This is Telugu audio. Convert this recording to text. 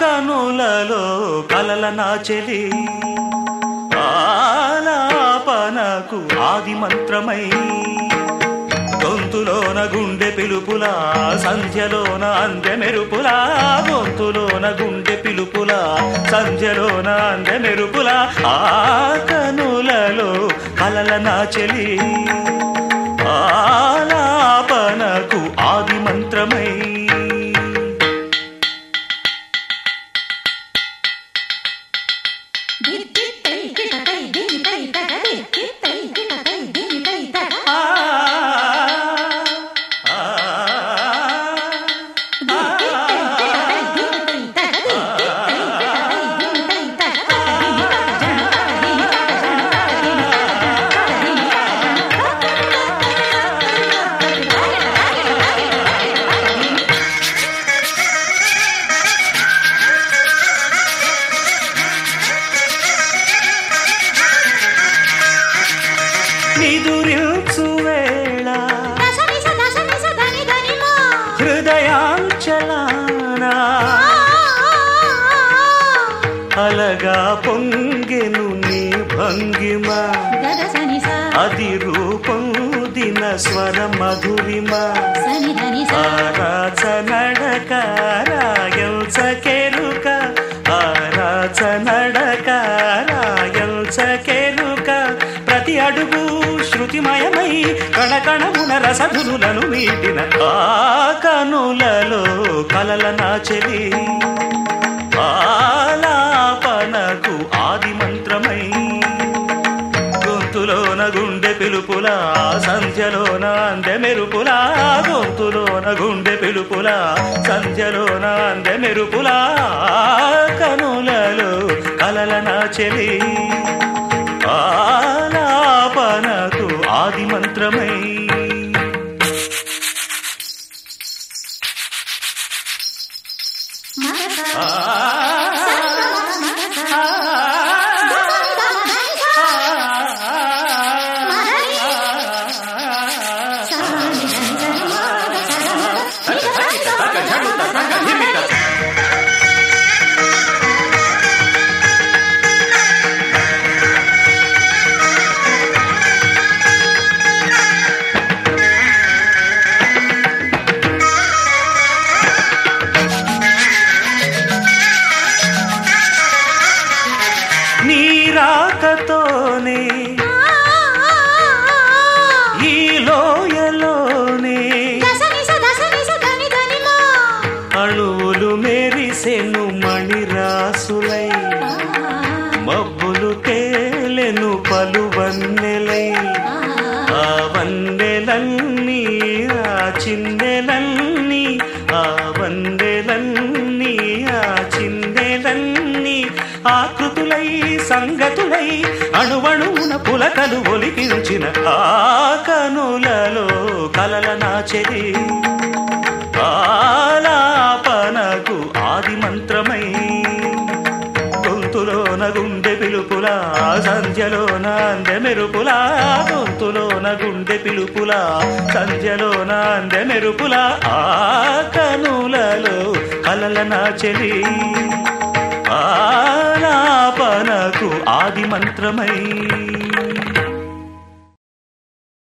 కనులలో కలల నాచెలి ఆలాపనకు ఆది మంత్రమై గొంతులోన గుండె పిలుపులా సంధ్యలోన అందె మెరుపులా గొంతులోన గుండె పిలుపులా సంధ్యలోన అందె మెరుపులా ఆ కనులలో కలల నాచెలి ఆలాపనకు హృదయాంచలానా అలగా పొంగెను నీ భంగిమ. అది రూపొందిన స్వర మధురిమ. శృతిమయమై కణకణమున రసధులను మీటిన ఆ కనులలో కలల నాచెలి ఆలాపనకు ఆది మంత్రమై గొంతులోన గుండె పిలుపులా సంధ్యలోన అందె మెరుపులా గొంతులోన గుండె పిలుపులా సంధ్యలోన అందె మెరుపులా కనులలో కలల నాచెలి సరమ తేలెను పలు వన్నెలై ఆ వన్నెలన్నీ ఆ చిన్నెలన్నీ ఆ వన్నెలన్నీ ఆ చిన్నెలన్నీ ఆకృతులై సంగతులై అణువణువున పులకలు ఒలికించిన ఆ కనులలో కలల నాచెరి సంధ్యలోన అందె మెరుపులా గొంతులోన గుండె పిలుపులా సంధ్యలోన అందె మెరుపులా ఆ కనులలో కలల నాచెలి ఆలాపనకు ఆది మంత్రమై